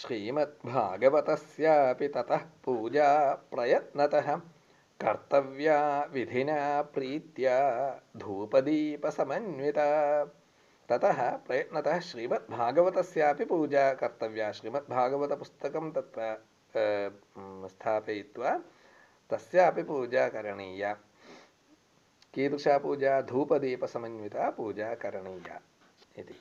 श्रीमद्भागवतस्यापि ततः पूजा प्रयत्नतः कर्तव्या विधिना प्रीत्या धूपदीपसमन्विता। ततः प्रयत्नतः श्रीमद्भागवतस्यापि पूजा कर्तव्या। श्रीमद्भागवतपुस्तकं तत्र स्थापयित्वा तस्यापि पूजा करणीया। कीदृशा पूजा? धूपदीपसमन्विता पूजा करणीया इति।